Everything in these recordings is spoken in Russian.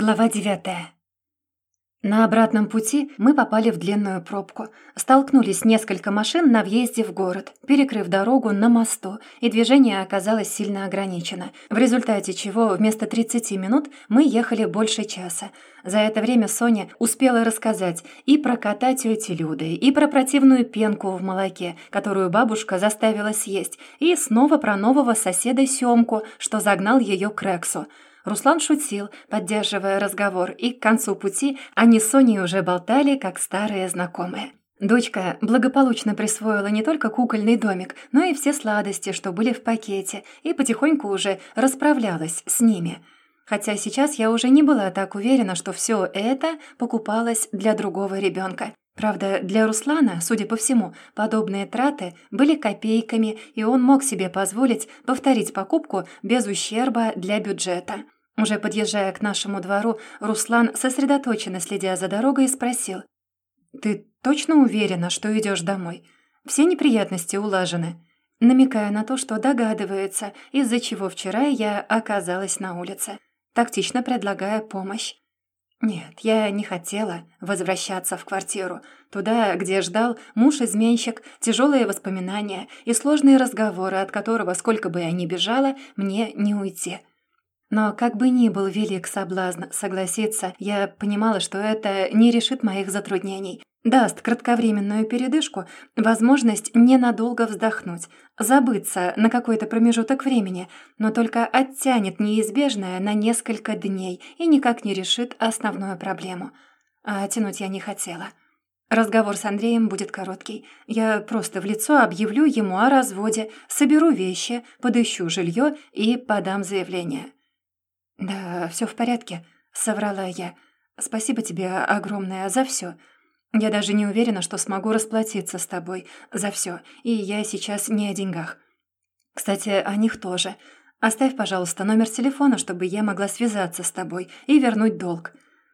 Глава девятая. На обратном пути мы попали в длинную пробку. Столкнулись несколько машин на въезде в город, перекрыв дорогу на мосту, и движение оказалось сильно ограничено, в результате чего вместо 30 минут мы ехали больше часа. За это время Соня успела рассказать и про кота тети Люды, и про противную пенку в молоке, которую бабушка заставила съесть, и снова про нового соседа Семку, что загнал ее к Рексу. Руслан шутил, поддерживая разговор, и к концу пути они с Соней уже болтали, как старые знакомые. Дочка благополучно присвоила не только кукольный домик, но и все сладости, что были в пакете, и потихоньку уже расправлялась с ними. Хотя сейчас я уже не была так уверена, что все это покупалось для другого ребенка. Правда, для Руслана, судя по всему, подобные траты были копейками, и он мог себе позволить повторить покупку без ущерба для бюджета. Уже подъезжая к нашему двору, Руслан, сосредоточенно следя за дорогой, спросил. «Ты точно уверена, что идешь домой? Все неприятности улажены?» намекая на то, что догадывается, из-за чего вчера я оказалась на улице, тактично предлагая помощь. Нет, я не хотела возвращаться в квартиру, туда, где ждал муж-изменщик, тяжелые воспоминания и сложные разговоры, от которого, сколько бы я ни бежала, мне не уйти. Но как бы ни был велик соблазн согласиться, я понимала, что это не решит моих затруднений. Даст кратковременную передышку, возможность ненадолго вздохнуть, забыться на какой-то промежуток времени, но только оттянет неизбежное на несколько дней и никак не решит основную проблему. А тянуть я не хотела. Разговор с Андреем будет короткий. Я просто в лицо объявлю ему о разводе, соберу вещи, подыщу жилье и подам заявление. «Да, все в порядке», — соврала я. «Спасибо тебе огромное за все. Я даже не уверена, что смогу расплатиться с тобой за все, и я сейчас не о деньгах. Кстати, о них тоже. Оставь, пожалуйста, номер телефона, чтобы я могла связаться с тобой и вернуть долг».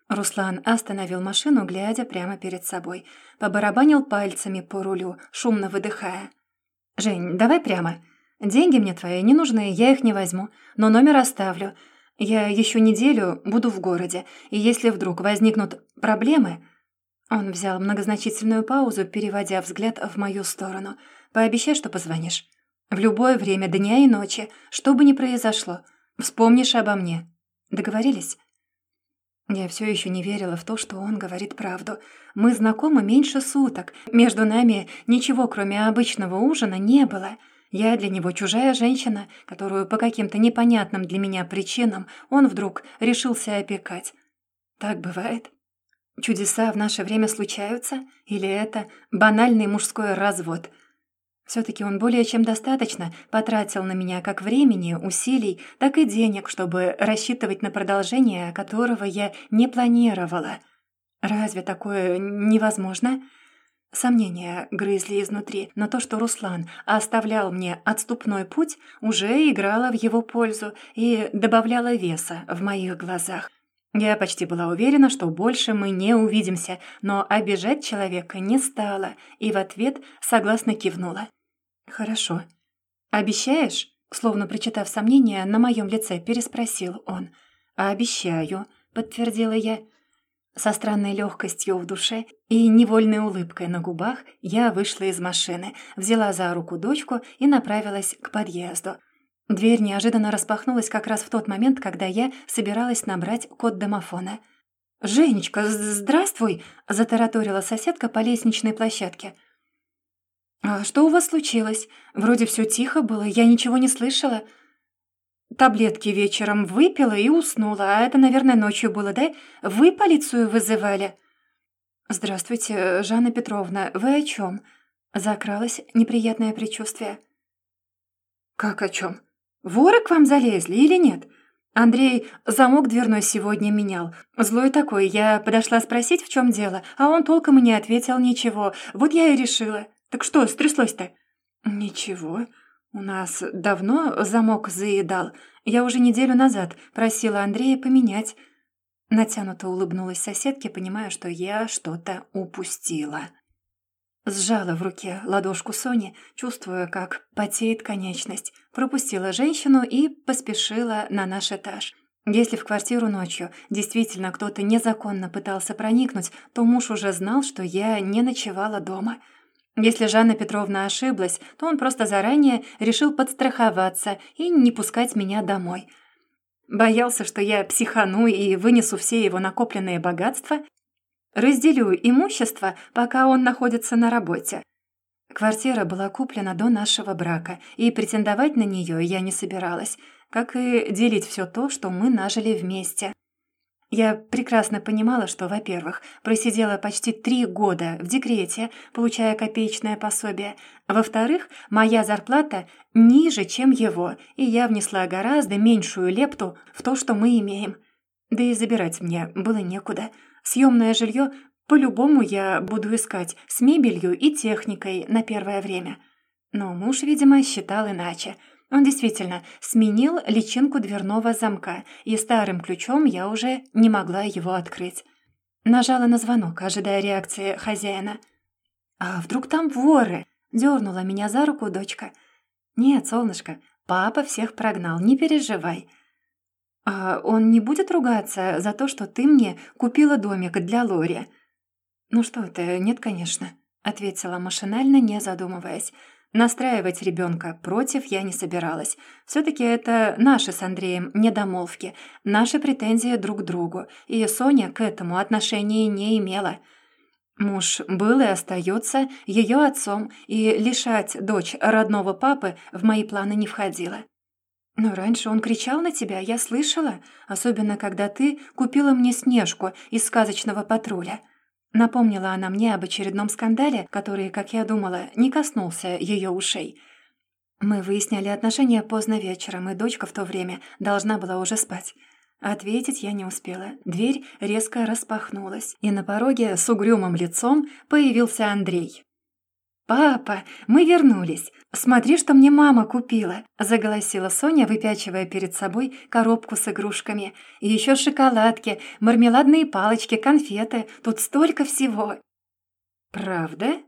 Руслан остановил машину, глядя прямо перед собой. Побарабанил пальцами по рулю, шумно выдыхая. «Жень, давай прямо. Деньги мне твои не нужны, я их не возьму, но номер оставлю. Я еще неделю буду в городе, и если вдруг возникнут проблемы...» Он взял многозначительную паузу, переводя взгляд в мою сторону. «Пообещай, что позвонишь. В любое время дня и ночи, что бы ни произошло. Вспомнишь обо мне. Договорились?» Я все еще не верила в то, что он говорит правду. Мы знакомы меньше суток. Между нами ничего, кроме обычного ужина, не было. Я для него чужая женщина, которую по каким-то непонятным для меня причинам он вдруг решился опекать. Так бывает? Чудеса в наше время случаются? Или это банальный мужской развод? Все-таки он более чем достаточно потратил на меня как времени, усилий, так и денег, чтобы рассчитывать на продолжение, которого я не планировала. Разве такое невозможно?» Сомнения грызли изнутри, но то, что Руслан оставлял мне отступной путь, уже играло в его пользу и добавляло веса в моих глазах. Я почти была уверена, что больше мы не увидимся, но обижать человека не стала и в ответ согласно кивнула. «Хорошо. Обещаешь?» Словно прочитав сомнения, на моем лице переспросил он. «Обещаю», — подтвердила я. Со странной легкостью в душе и невольной улыбкой на губах я вышла из машины, взяла за руку дочку и направилась к подъезду. Дверь неожиданно распахнулась как раз в тот момент, когда я собиралась набрать код домофона. «Женечка, здравствуй!» — затараторила соседка по лестничной площадке. «А что у вас случилось? Вроде все тихо было, я ничего не слышала». Таблетки вечером выпила и уснула, а это, наверное, ночью было, да? Вы полицию вызывали?» «Здравствуйте, Жанна Петровна, вы о чем? Закралось неприятное предчувствие. «Как о чем? Воры к вам залезли или нет?» Андрей замок дверной сегодня менял. Злой такой, я подошла спросить, в чем дело, а он толком и не ответил ничего. Вот я и решила. Так что стряслось-то? «Ничего», «У нас давно замок заедал. Я уже неделю назад просила Андрея поменять». Натянуто улыбнулась соседке, понимая, что я что-то упустила. Сжала в руке ладошку Сони, чувствуя, как потеет конечность. Пропустила женщину и поспешила на наш этаж. Если в квартиру ночью действительно кто-то незаконно пытался проникнуть, то муж уже знал, что я не ночевала дома. Если Жанна Петровна ошиблась, то он просто заранее решил подстраховаться и не пускать меня домой. Боялся, что я психану и вынесу все его накопленные богатства, разделю имущество, пока он находится на работе. Квартира была куплена до нашего брака, и претендовать на нее я не собиралась – как и делить все то, что мы нажили вместе. Я прекрасно понимала, что, во-первых, просидела почти три года в декрете, получая копеечное пособие, во-вторых, моя зарплата ниже, чем его, и я внесла гораздо меньшую лепту в то, что мы имеем. Да и забирать мне было некуда. Съемное жилье по-любому я буду искать с мебелью и техникой на первое время. Но муж, видимо, считал иначе – он действительно сменил личинку дверного замка, и старым ключом я уже не могла его открыть. Нажала на звонок, ожидая реакции хозяина. «А вдруг там воры?» — дернула меня за руку дочка. «Нет, солнышко, папа всех прогнал, не переживай». «А он не будет ругаться за то, что ты мне купила домик для Лори?» «Ну что ты, нет, конечно», — ответила машинально, не задумываясь. Настраивать ребенка против я не собиралась. Все-таки это наши с Андреем недомолвки, наши претензии друг к другу, и Соня к этому отношения не имела. Муж был и остается ее отцом, и лишать дочь родного папы в мои планы не входило. Но раньше он кричал на тебя, я слышала, особенно когда ты купила мне Снежку из сказочного патруля. Напомнила она мне об очередном скандале, который, как я думала, не коснулся ее ушей. Мы выясняли отношения поздно вечером, и дочка в то время должна была уже спать. Ответить я не успела. Дверь резко распахнулась, и на пороге с угрюмым лицом появился Андрей. «Папа, мы вернулись. Смотри, что мне мама купила», — заголосила Соня, выпячивая перед собой коробку с игрушками. «И еще шоколадки, мармеладные палочки, конфеты. Тут столько всего». «Правда?»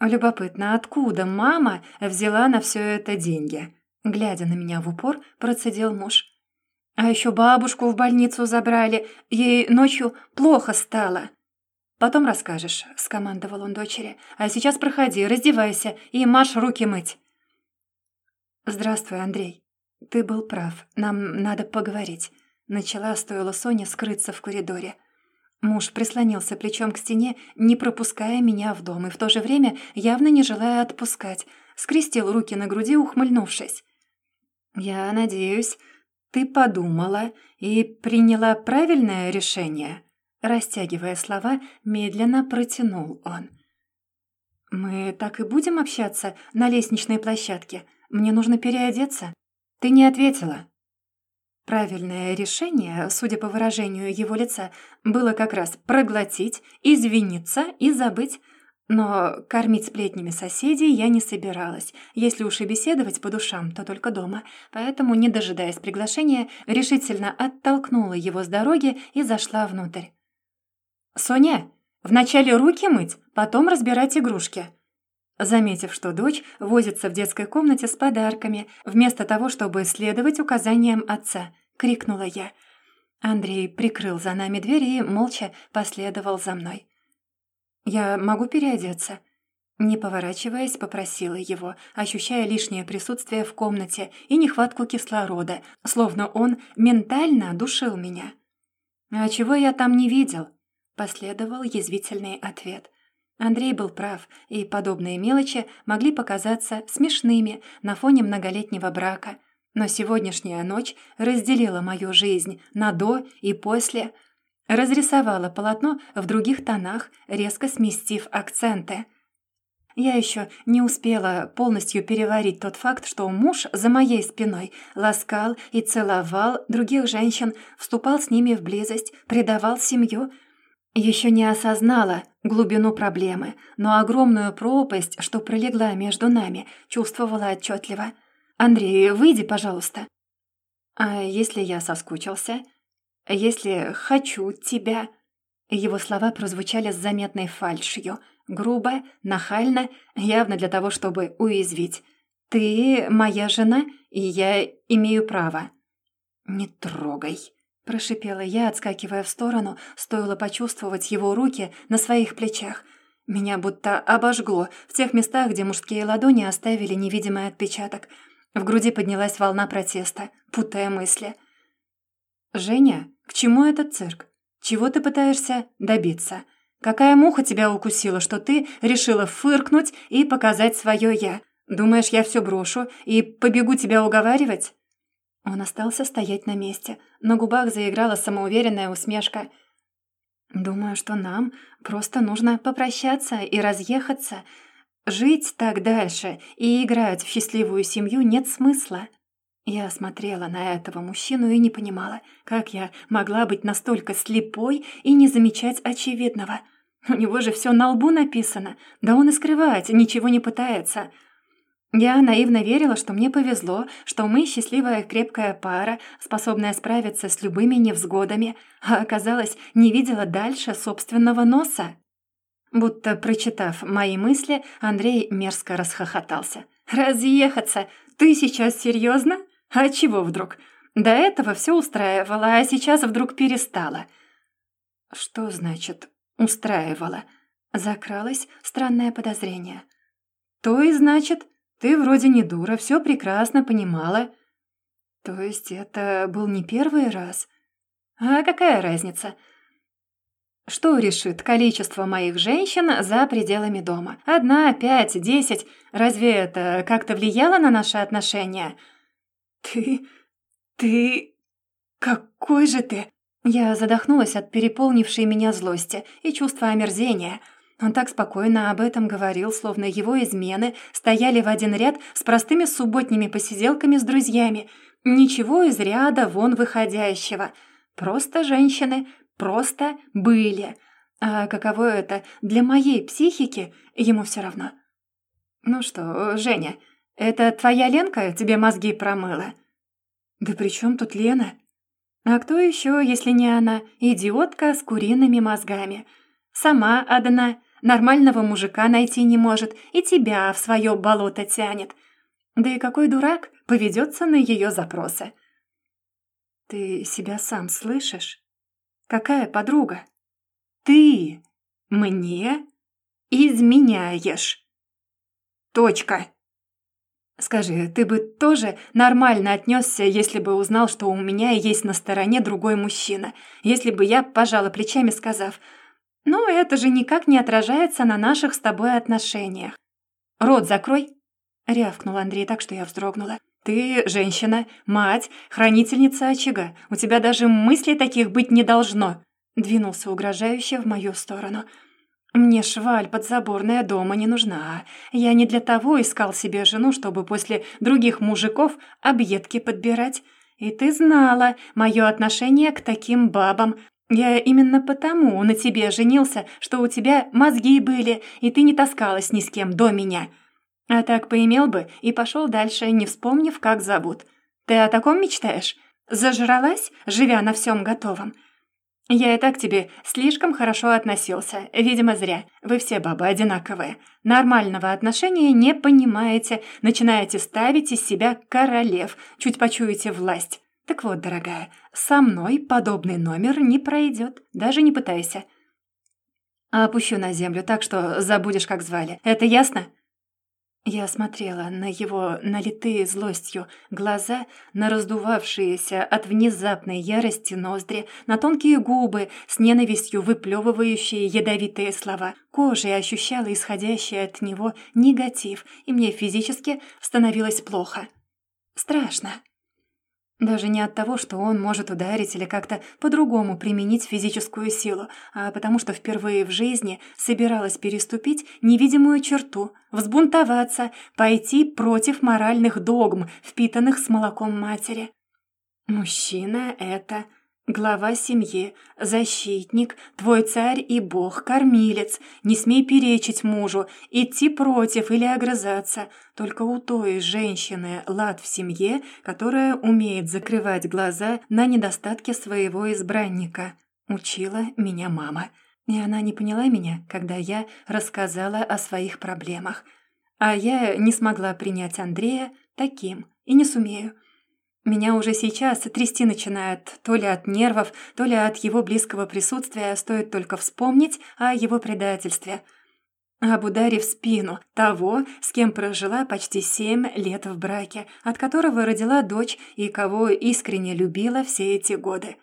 «Любопытно, откуда мама взяла на все это деньги?» Глядя на меня в упор, процедил муж. «А еще бабушку в больницу забрали. Ей ночью плохо стало». «Потом расскажешь», — скомандовал он дочери. «А сейчас проходи, раздевайся и марш руки мыть». «Здравствуй, Андрей. Ты был прав. Нам надо поговорить». Начала, стоило Соне скрыться в коридоре. Муж прислонился плечом к стене, не пропуская меня в дом, и в то же время явно не желая отпускать. Скрестил руки на груди, ухмыльнувшись. «Я надеюсь, ты подумала и приняла правильное решение?» Растягивая слова, медленно протянул он. «Мы так и будем общаться на лестничной площадке? Мне нужно переодеться?» «Ты не ответила». Правильное решение, судя по выражению его лица, было как раз проглотить, извиниться и забыть. Но кормить сплетнями соседей я не собиралась. Если уж и беседовать по душам, то только дома. Поэтому, не дожидаясь приглашения, решительно оттолкнула его с дороги и зашла внутрь. «Соня, вначале руки мыть, потом разбирать игрушки». Заметив, что дочь возится в детской комнате с подарками, вместо того, чтобы следовать указаниям отца, крикнула я. Андрей прикрыл за нами дверь и молча последовал за мной. «Я могу переодеться?» Не поворачиваясь, попросила его, ощущая лишнее присутствие в комнате и нехватку кислорода, словно он ментально душил меня. «А чего я там не видел?» Последовал язвительный ответ. Андрей был прав, и подобные мелочи могли показаться смешными на фоне многолетнего брака. Но сегодняшняя ночь разделила мою жизнь на «до» и «после», разрисовала полотно в других тонах, резко сместив акценты. Я еще не успела полностью переварить тот факт, что муж за моей спиной ласкал и целовал других женщин, вступал с ними в близость, предавал семью — еще не осознала глубину проблемы, но огромную пропасть, что пролегла между нами, чувствовала отчетливо. «Андрей, выйди, пожалуйста». «А если я соскучился? Если хочу тебя?» Его слова прозвучали с заметной фальшью, грубо, нахально, явно для того, чтобы уязвить. «Ты моя жена, и я имею право». «Не трогай», — прошипела я, отскакивая в сторону, стоило почувствовать его руки на своих плечах. Меня будто обожгло в тех местах, где мужские ладони оставили невидимый отпечаток. В груди поднялась волна протеста, путая мысли. «Женя, к чему этот цирк? Чего ты пытаешься добиться? Какая муха тебя укусила, что ты решила фыркнуть и показать свое «я»? Думаешь, я все брошу и побегу тебя уговаривать?» Он остался стоять на месте. На губах заиграла самоуверенная усмешка. «Думаю, что нам просто нужно попрощаться и разъехаться. Жить так дальше и играть в счастливую семью нет смысла». Я смотрела на этого мужчину и не понимала, как я могла быть настолько слепой и не замечать очевидного. У него же все на лбу написано, да он и скрывать ничего не пытается. Я наивно верила, что мне повезло, что мы счастливая крепкая пара, способная справиться с любыми невзгодами, а оказалось, не видела дальше собственного носа. Будто прочитав мои мысли, Андрей мерзко расхохотался. «Разъехаться? Ты сейчас серьезно? А чего вдруг? До этого все устраивало, а сейчас вдруг перестало». «Что значит «устраивало»?» Закралось странное подозрение. «То и значит, ты вроде не дура, все прекрасно понимала». «То есть это был не первый раз?» «А какая разница?» Что решит количество моих женщин за пределами дома? Одна, пять, десять. Разве это как-то влияло на наши отношения? Ты... ты... какой же ты... Я задохнулась от переполнившей меня злости и чувства омерзения. Он так спокойно об этом говорил, словно его измены стояли в один ряд с простыми субботними посиделками с друзьями. Ничего из ряда вон выходящего. Просто женщины, просто были. А каково это для моей психики, ему все равно. «Ну что, Женя, это твоя Ленка тебе мозги промыла?» «Да при чем тут Лена?» «А кто еще, если не она, идиотка с куриными мозгами? Сама одна, нормального мужика найти не может и тебя в свое болото тянет. Да и какой дурак поведется на ее запросы?» «Ты себя сам слышишь?» Какая подруга? Ты мне изменяешь. Точка. Скажи, ты бы тоже нормально отнесся, если бы узнал, что у меня есть на стороне другой мужчина, если бы я пожала плечами, сказав, «Ну, это же никак не отражается на наших с тобой отношениях». «Рот закрой!» — рявкнул Андрей так, что я вздрогнула. «Ты женщина, мать, хранительница очага. У тебя даже мыслей таких быть не должно!» Двинулся угрожающе в мою сторону. «Мне шваль подзаборная дома не нужна. Я не для того искал себе жену, чтобы после других мужиков объедки подбирать. И ты знала мое отношение к таким бабам. Я именно потому на тебе женился, что у тебя мозги были, и ты не таскалась ни с кем до меня». А так поимел бы и пошел дальше, не вспомнив, как зовут. Ты о таком мечтаешь? Зажралась, живя на всем готовом? Я и так тебе слишком хорошо относился. Видимо, зря. Вы все бабы одинаковые. Нормального отношения не понимаете. Начинаете ставить из себя королев. Чуть почуете власть. Так вот, дорогая, со мной подобный номер не пройдет. Даже не пытайся. Опущу на землю так, что забудешь, как звали. Это ясно? Я смотрела на его налитые злостью глаза, на раздувавшиеся от внезапной ярости ноздри, на тонкие губы с ненавистью выплевывающие ядовитые слова. Кожей ощущала исходящий от него негатив, и мне физически становилось плохо. Страшно. Даже не от того, что он может ударить или как-то по-другому применить физическую силу, а потому что впервые в жизни собиралась переступить невидимую черту, взбунтоваться, пойти против моральных догм, впитанных с молоком матери. Мужчина — это Глава семьи, защитник, твой царь и бог, кормилец. Не смей перечить мужу, идти против или огрызаться. Только у той женщины лад в семье, которая умеет закрывать глаза на недостатки своего избранника. Учила меня мама. И она не поняла меня, когда я рассказала о своих проблемах. А я не смогла принять Андрея таким и не сумею. Меня уже сейчас трясти начинает то ли от нервов, то ли от его близкого присутствия, стоит только вспомнить о его предательстве. Об ударе в спину того, с кем прожила почти семь лет в браке, от которого родила дочь и кого искренне любила все эти годы.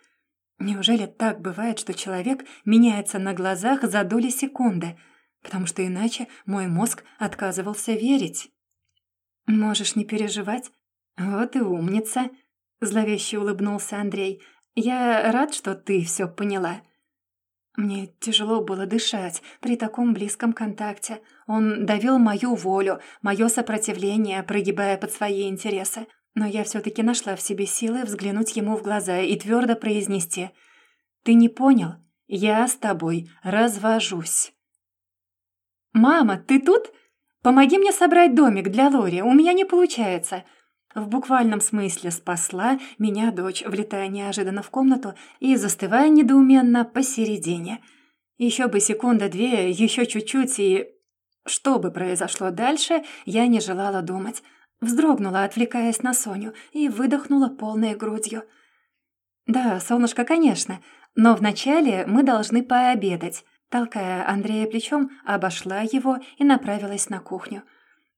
Неужели так бывает, что человек меняется на глазах за доли секунды? Потому что иначе мой мозг отказывался верить. «Можешь не переживать. Вот и умница», — зловеще улыбнулся Андрей. «Я рад, что ты все поняла». Мне тяжело было дышать при таком близком контакте. Он давил мою волю, мое сопротивление, прогибая под свои интересы. Но я все-таки нашла в себе силы взглянуть ему в глаза и твердо произнести «Ты не понял? Я с тобой развожусь». «Мама, ты тут? Помоги мне собрать домик для Лори, у меня не получается». В буквальном смысле спасла меня дочь, влетая неожиданно в комнату и застывая недоуменно посередине. Еще бы секунда-две, еще чуть-чуть, и... Что бы произошло дальше, я не желала думать. Вздрогнула, отвлекаясь на Соню, и выдохнула полной грудью. «Да, солнышко, конечно, но вначале мы должны пообедать». Толкая Андрея плечом, обошла его и направилась на кухню.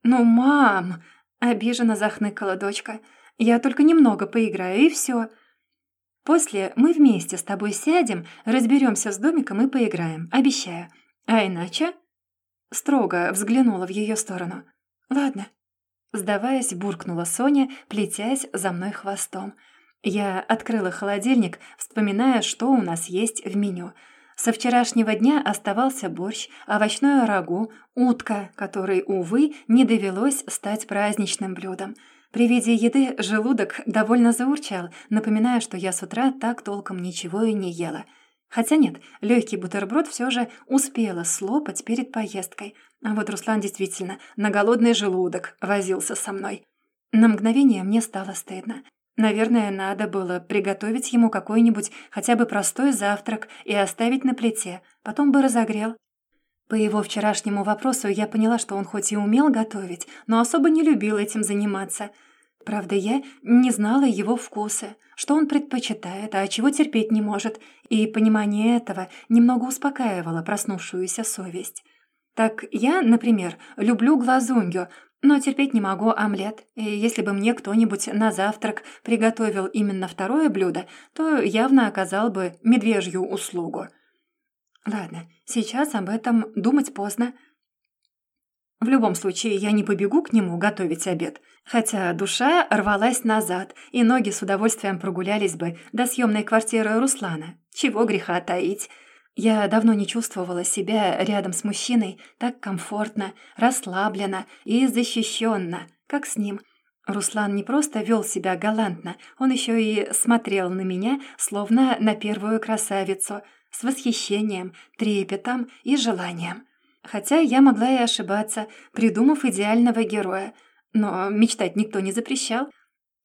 «Ну, мам!» — обиженно захныкала дочка. «Я только немного поиграю, и все. После мы вместе с тобой сядем, разберемся с домиком и поиграем, обещаю. А иначе...» Строго взглянула в ее сторону. «Ладно, Сдаваясь, буркнула Соня, плетясь за мной хвостом. Я открыла холодильник, вспоминая, что у нас есть в меню. Со вчерашнего дня оставался борщ, овощное рагу, утка, которой, увы, не довелось стать праздничным блюдом. При виде еды желудок довольно заурчал, напоминая, что я с утра так толком ничего и не ела — Хотя нет, легкий бутерброд все же успела слопать перед поездкой. А вот Руслан действительно на голодный желудок возился со мной. На мгновение мне стало стыдно. Наверное, надо было приготовить ему какой-нибудь хотя бы простой завтрак и оставить на плите, потом бы разогрел. По его вчерашнему вопросу я поняла, что он хоть и умел готовить, но особо не любил этим заниматься – Правда, я не знала его вкуса, что он предпочитает, а чего терпеть не может, и понимание этого немного успокаивало проснувшуюся совесть. Так я, например, люблю глазунью, но терпеть не могу омлет, и если бы мне кто-нибудь на завтрак приготовил именно второе блюдо, то явно оказал бы медвежью услугу. Ладно, сейчас об этом думать поздно. В любом случае, я не побегу к нему готовить обед, хотя душа рвалась назад, и ноги с удовольствием прогулялись бы до съемной квартиры Руслана. Чего греха таить. Я давно не чувствовала себя рядом с мужчиной так комфортно, расслабленно и защищенно, как с ним. Руслан не просто вел себя галантно, он еще и смотрел на меня, словно на первую красавицу, с восхищением, трепетом и желанием. Хотя я могла и ошибаться, придумав идеального героя. Но мечтать никто не запрещал.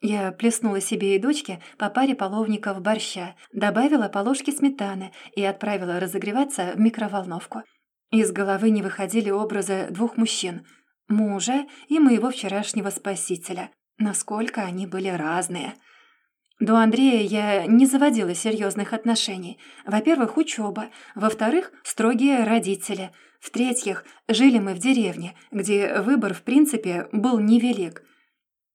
Я плеснула себе и дочке по паре половников борща, добавила по ложке сметаны и отправила разогреваться в микроволновку. Из головы не выходили образы двух мужчин — мужа и моего вчерашнего спасителя. Насколько они были разные — до Андрея я не заводила серьезных отношений. Во-первых, учеба. Во-вторых, строгие родители. В-третьих, жили мы в деревне, где выбор, в принципе, был невелик.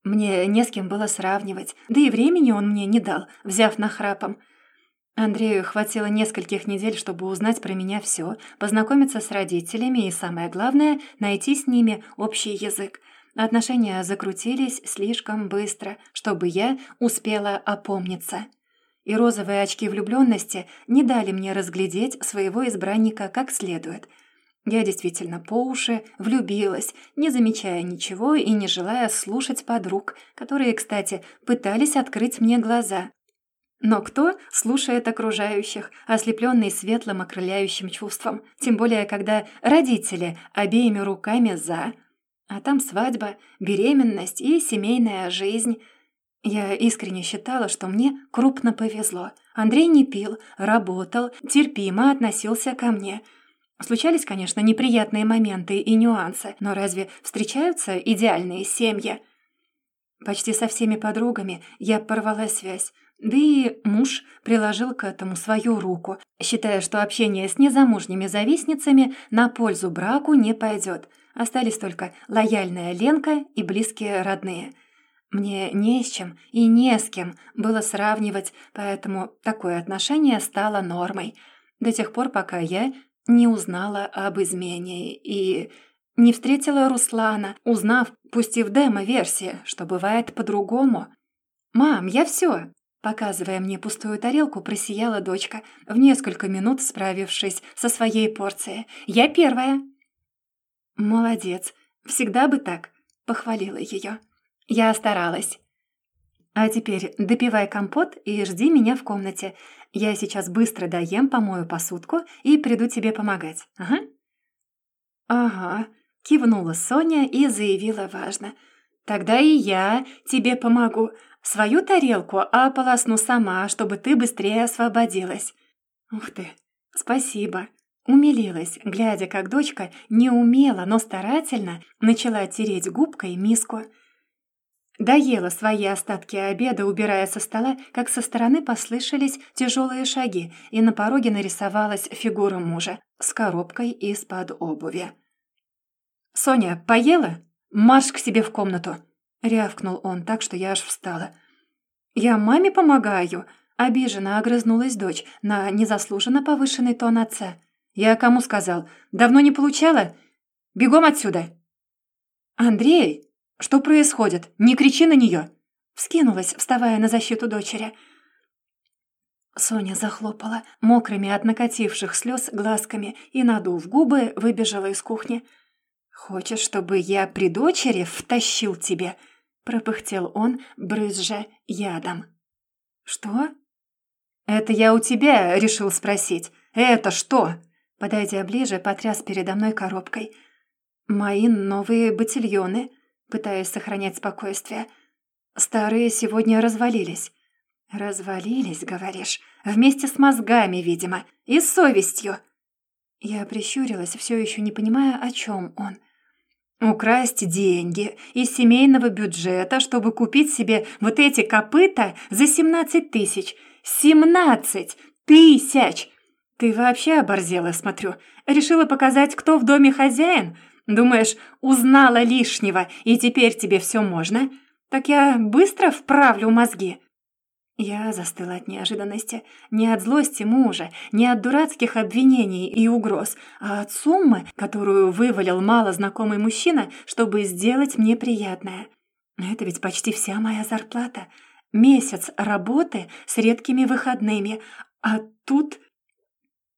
Мне не с кем было сравнивать, да и времени он мне не дал, взяв нахрапом. Андрею хватило нескольких недель, чтобы узнать про меня все, познакомиться с родителями и, самое главное, найти с ними общий язык. Отношения закрутились слишком быстро, чтобы я успела опомниться. И розовые очки влюбленности не дали мне разглядеть своего избранника как следует — я действительно по уши влюбилась, не замечая ничего и не желая слушать подруг, которые, кстати, пытались открыть мне глаза. Но кто слушает окружающих, ослепленный светлым окрыляющим чувством, тем более когда родители обеими руками «за», а там свадьба, беременность и семейная жизнь. Я искренне считала, что мне крупно повезло. Андрей не пил, работал, терпимо относился ко мне – Случались, конечно, неприятные моменты и нюансы, но разве встречаются идеальные семьи? Почти со всеми подругами я порвала связь. Да и муж приложил к этому свою руку, считая, что общение с незамужними завистницами на пользу браку не пойдет. Остались только лояльная Ленка и близкие родные. Мне не с чем и не с кем было сравнивать, поэтому такое отношение стало нормой. До тех пор, пока я не узнала об измене и не встретила Руслана, узнав, пустив демо-версии, что бывает по-другому. «Мам, я все. Показывая мне пустую тарелку, просияла дочка, в несколько минут справившись со своей порцией. «Я первая!» «Молодец! Всегда бы так!» — похвалила ее. «Я старалась!» «А теперь допивай компот и жди меня в комнате. Я сейчас быстро доем, помою посудку и приду тебе помогать. Ага?» «Ага», — кивнула Соня и заявила важно. «Тогда и я тебе помогу. Свою тарелку ополосну сама, чтобы ты быстрее освободилась». «Ух ты, спасибо». Умилилась, глядя, как дочка не умела, но старательно начала тереть губкой миску. Доела свои остатки обеда, убирая со стола, как со стороны послышались тяжелые шаги, и на пороге нарисовалась фигура мужа с коробкой из-под обуви. «Соня, поела? Марш к себе в комнату!» — рявкнул он так, что я аж встала. «Я маме помогаю!» — обиженно огрызнулась дочь на незаслуженно повышенный тон отца. «Я кому сказал? Давно не получала? Бегом отсюда!» «Андрей, что происходит? Не кричи на нее!» Вскинулась, вставая на защиту дочери. Соня захлопала мокрыми от накативших слез глазками и, надув губы, выбежала из кухни. «Хочешь, чтобы я при дочери втащил тебе?» пропыхтел он, брызжа ядом. «Что?» «Это я у тебя решил спросить. Это что?» Подойдя ближе, потряс передо мной коробкой. «Мои новые ботильоны», пытаясь сохранять спокойствие. «Старые сегодня развалились». «Развалились, говоришь? Вместе с мозгами, видимо, и с совестью». Я прищурилась, все еще не понимая, о чем он. Украсть деньги из семейного бюджета, чтобы купить себе вот эти копыта за 17 тысяч. 17 тысяч! Ты вообще оборзела, смотрю. Решила показать, кто в доме хозяин? Думаешь, узнала лишнего, и теперь тебе все можно? Так я быстро вправлю мозги. Я застыла от неожиданности. Не от злости мужа, не от дурацких обвинений и угроз, а от суммы, которую вывалил малознакомый мужчина, чтобы сделать мне приятное. Это ведь почти вся моя зарплата. Месяц работы с редкими выходными. А тут...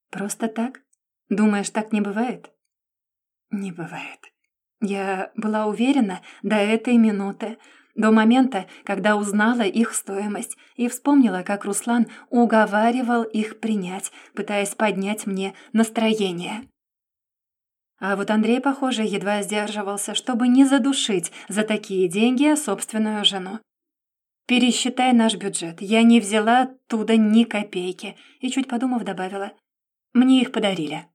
Просто так? Думаешь, так не бывает? Не бывает. Я была уверена до этой минуты, до момента, когда узнала их стоимость и вспомнила, как Руслан уговаривал их принять, пытаясь поднять мне настроение. А вот Андрей, похоже, едва сдерживался, чтобы не задушить за такие деньги собственную жену. «Пересчитай наш бюджет. Я не взяла оттуда ни копейки», и, чуть подумав, добавила. «Мне их подарили».